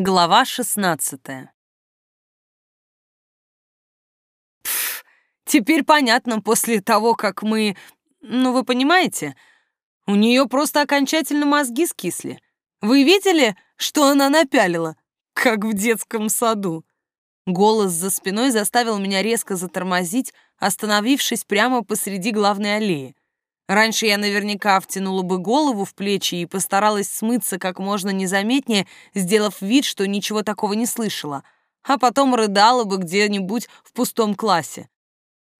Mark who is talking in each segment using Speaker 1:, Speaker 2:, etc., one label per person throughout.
Speaker 1: Глава 16 Пф, теперь понятно после того, как мы... Ну, вы понимаете? У нее просто окончательно мозги скисли. Вы видели, что она напялила? Как в детском саду. Голос за спиной заставил меня резко затормозить, остановившись прямо посреди главной аллеи. Раньше я наверняка втянула бы голову в плечи и постаралась смыться как можно незаметнее, сделав вид, что ничего такого не слышала, а потом рыдала бы где-нибудь в пустом классе.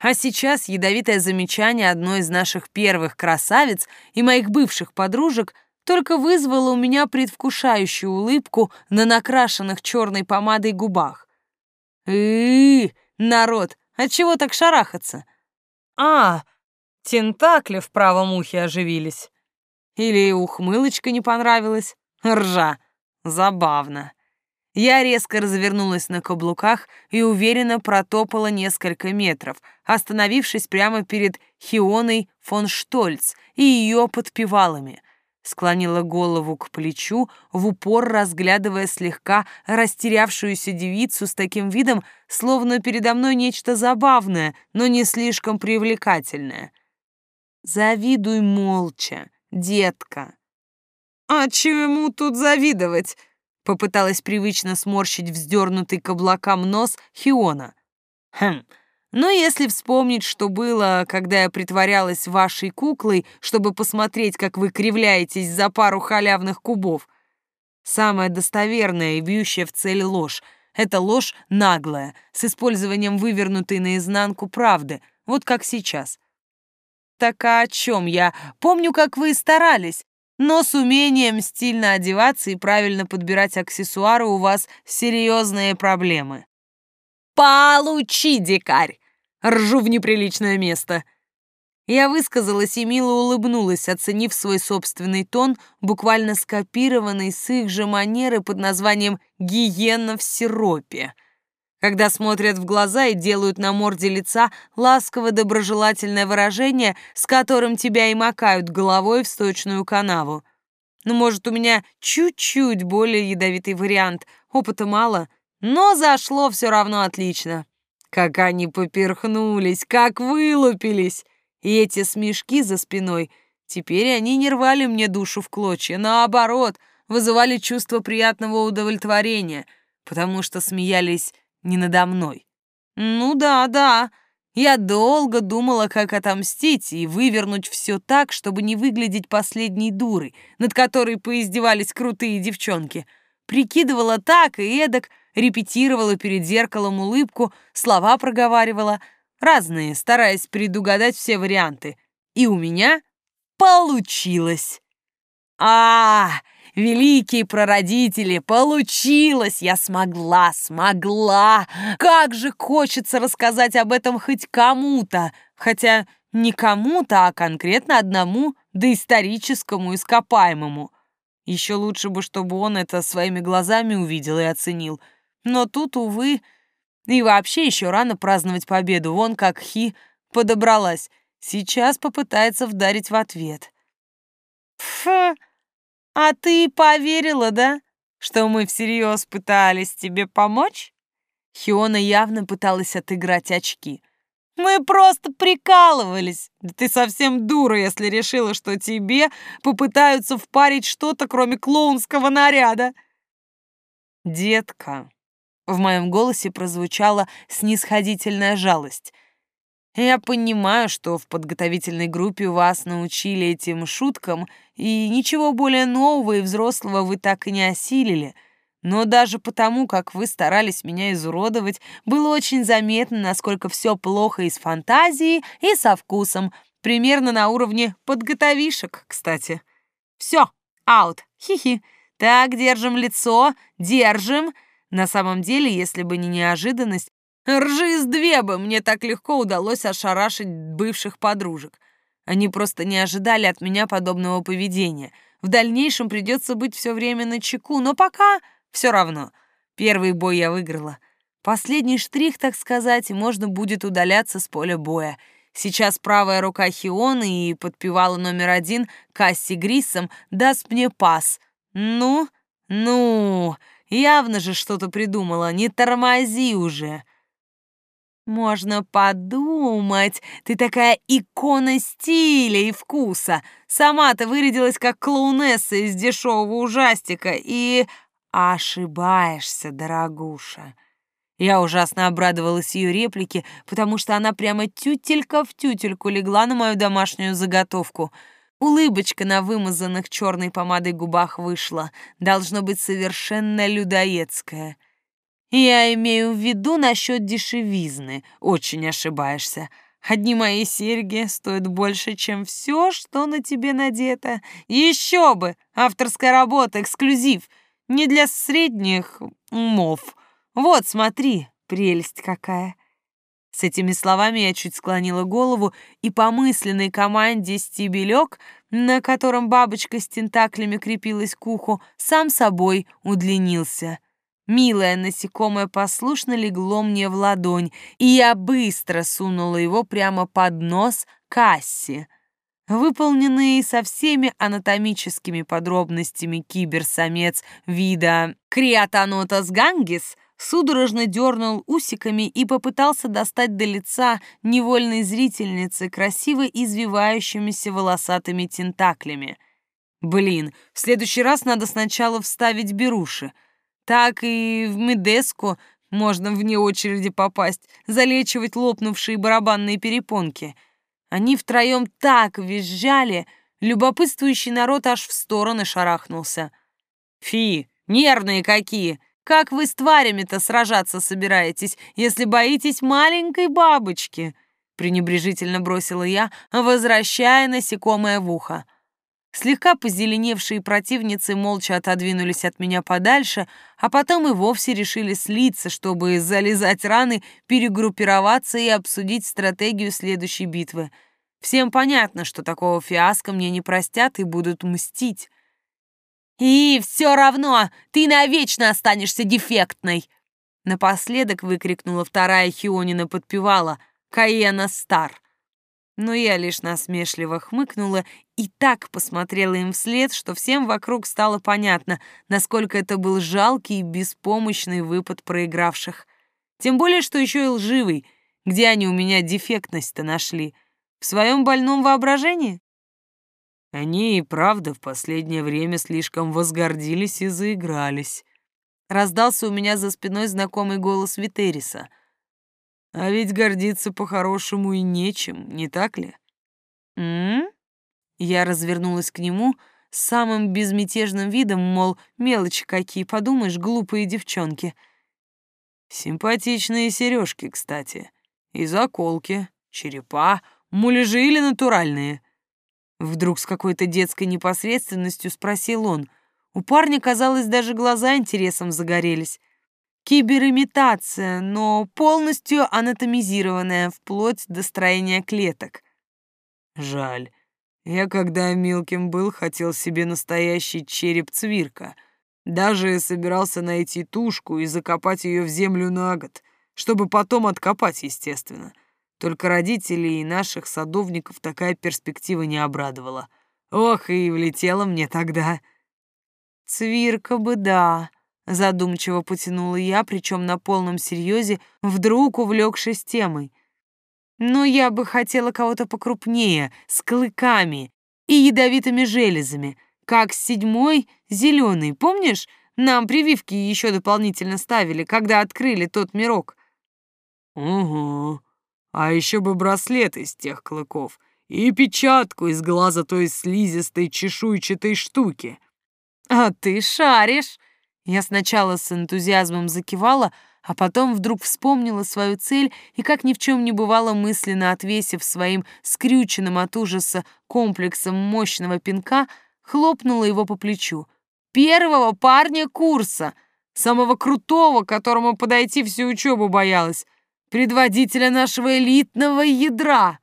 Speaker 1: А сейчас ядовитое замечание одной из наших первых красавиц и моих бывших подружек только вызвало у меня предвкушающую улыбку на накрашенных черной помадой губах. «Э-э-э, народ, отчего так шарахаться?» «А, Тентакли в правом ухе оживились. Или ухмылочка не понравилась. Ржа. Забавно. Я резко развернулась на каблуках и уверенно протопала несколько метров, остановившись прямо перед Хионой фон Штольц и ее подпевалами. Склонила голову к плечу, в упор разглядывая слегка растерявшуюся девицу с таким видом, словно передо мной нечто забавное, но не слишком привлекательное. Завидуй молча, детка. А чему тут завидовать? Попыталась привычно сморщить вздернутый каблукам нос Хиона. Хм, но если вспомнить, что было, когда я притворялась вашей куклой, чтобы посмотреть, как вы кривляетесь за пару халявных кубов, самая достоверная и бьющая в цель ложь — это ложь наглая, с использованием вывернутой наизнанку правды, вот как сейчас — так а о чем я? Помню, как вы старались, но с умением стильно одеваться и правильно подбирать аксессуары у вас серьезные проблемы. Получи, дикарь! Ржу в неприличное место. Я высказалась и мило улыбнулась, оценив свой собственный тон, буквально скопированный с их же манеры под названием «гиена в сиропе» когда смотрят в глаза и делают на морде лица ласково-доброжелательное выражение, с которым тебя и макают головой в сточную канаву. Ну, может, у меня чуть-чуть более ядовитый вариант, опыта мало, но зашло все равно отлично. Как они поперхнулись, как вылупились! И эти смешки за спиной, теперь они не рвали мне душу в клочья, наоборот, вызывали чувство приятного удовлетворения, потому что смеялись не надо мной. Ну да, да. Я долго думала, как отомстить и вывернуть все так, чтобы не выглядеть последней дурой, над которой поиздевались крутые девчонки. Прикидывала так и эдак, репетировала перед зеркалом улыбку, слова проговаривала, разные, стараясь предугадать все варианты. И у меня получилось. А, -а, -а Великие прародители, получилось! Я смогла, смогла! Как же хочется рассказать об этом хоть кому-то! Хотя не кому-то, а конкретно одному доисторическому ископаемому. Еще лучше бы, чтобы он это своими глазами увидел и оценил. Но тут, увы, и вообще еще рано праздновать победу. Вон как Хи подобралась. Сейчас попытается вдарить в ответ. Фу! А ты поверила, да, что мы всерьез пытались тебе помочь? Хиона явно пыталась отыграть очки. Мы просто прикалывались. Да ты совсем дура, если решила, что тебе попытаются впарить что-то, кроме клоунского наряда. Детка, в моем голосе прозвучала снисходительная жалость — я понимаю, что в подготовительной группе вас научили этим шуткам, и ничего более нового и взрослого вы так и не осилили. Но даже потому, как вы старались меня изуродовать, было очень заметно, насколько все плохо и с фантазией, и со вкусом. Примерно на уровне подготовишек, кстати. Все, аут, хи-хи. Так, держим лицо, держим. На самом деле, если бы не неожиданность, Ржи из две бы, мне так легко удалось ошарашить бывших подружек. Они просто не ожидали от меня подобного поведения. В дальнейшем придется быть все время на чеку, но пока все равно. Первый бой я выиграла. Последний штрих, так сказать, можно будет удаляться с поля боя. Сейчас правая рука Хионы и подпевала номер один Касси Грисом даст мне пас. Ну, ну, Явно же что-то придумала, не тормози уже. Можно подумать, ты такая икона стиля и вкуса. Сама-то вырядилась как клоунесса из дешевого ужастика и... Ошибаешься, дорогуша. Я ужасно обрадовалась ее реплике, потому что она прямо тютелька в тютельку легла на мою домашнюю заготовку. Улыбочка на вымазанных черной помадой губах вышла, должно быть совершенно людоедская. Я имею в виду насчет дешевизны, очень ошибаешься. Одни мои серьги стоят больше, чем все, что на тебе надето. Еще бы! Авторская работа, эксклюзив. Не для средних умов. Вот, смотри, прелесть какая. С этими словами я чуть склонила голову, и по мысленной команде стебелек, на котором бабочка с тентаклями крепилась к уху, сам собой удлинился — Милое насекомое послушно легло мне в ладонь, и я быстро сунула его прямо под нос Касси. Выполненный со всеми анатомическими подробностями киберсамец вида Криатанотас гангис судорожно дернул усиками и попытался достать до лица невольной зрительницы красиво извивающимися волосатыми тентаклями. Блин, в следующий раз надо сначала вставить беруши — так и в Медеску можно вне очереди попасть, залечивать лопнувшие барабанные перепонки. Они втроем так визжали, любопытствующий народ аж в стороны шарахнулся. «Фи, нервные какие! Как вы с тварями-то сражаться собираетесь, если боитесь маленькой бабочки?» пренебрежительно бросила я, возвращая насекомое в ухо. Слегка позеленевшие противницы молча отодвинулись от меня подальше, а потом и вовсе решили слиться, чтобы залезать раны, перегруппироваться и обсудить стратегию следующей битвы. Всем понятно, что такого фиаско мне не простят и будут мстить. «И все равно ты навечно останешься дефектной!» Напоследок выкрикнула вторая Хионина подпевала «Каена Стар!» но я лишь насмешливо хмыкнула и так посмотрела им вслед, что всем вокруг стало понятно, насколько это был жалкий и беспомощный выпад проигравших. Тем более, что еще и лживый. Где они у меня дефектность-то нашли? В своем больном воображении? Они и правда в последнее время слишком возгордились и заигрались. Раздался у меня за спиной знакомый голос Витериса — а ведь гордиться по-хорошему и нечем, не так ли? М? Я развернулась к нему с самым безмятежным видом, мол, мелочи какие, подумаешь, глупые девчонки. Симпатичные сережки, кстати. И заколки, черепа, муляжи или натуральные. Вдруг с какой-то детской непосредственностью спросил он. У парня, казалось, даже глаза интересом загорелись. Киберимитация, но полностью анатомизированная, вплоть до строения клеток. Жаль. Я, когда мелким был, хотел себе настоящий череп цвирка. Даже собирался найти тушку и закопать ее в землю на год, чтобы потом откопать, естественно. Только родителей и наших садовников такая перспектива не обрадовала. Ох, и влетела мне тогда. Цвирка бы да, Задумчиво потянула я, причем на полном серьезе, вдруг увлекшись темой. Но я бы хотела кого-то покрупнее, с клыками и ядовитыми железами, как седьмой зеленый. Помнишь, нам прививки еще дополнительно ставили, когда открыли тот мирок? Угу. А еще бы браслет из тех клыков и печатку из глаза той слизистой чешуйчатой штуки. А ты шаришь, я сначала с энтузиазмом закивала, а потом вдруг вспомнила свою цель и, как ни в чем не бывало, мысленно отвесив своим скрюченным от ужаса комплексом мощного пинка, хлопнула его по плечу. «Первого парня курса! Самого крутого, которому подойти всю учебу боялась! Предводителя нашего элитного ядра!»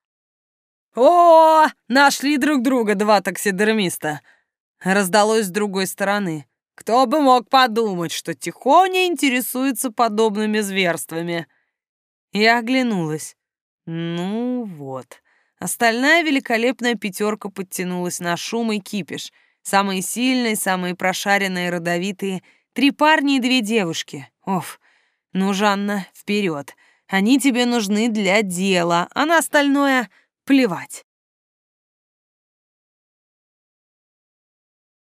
Speaker 1: «О, нашли друг друга два таксидермиста!» Раздалось с другой стороны. Кто бы мог подумать, что Тихоня интересуется подобными зверствами?» Я оглянулась. Ну вот. Остальная великолепная пятерка подтянулась на шум и кипиш. Самые сильные, самые прошаренные, родовитые. Три парня и две девушки. Оф. Ну, Жанна, вперед. Они тебе нужны для дела, а на остальное плевать.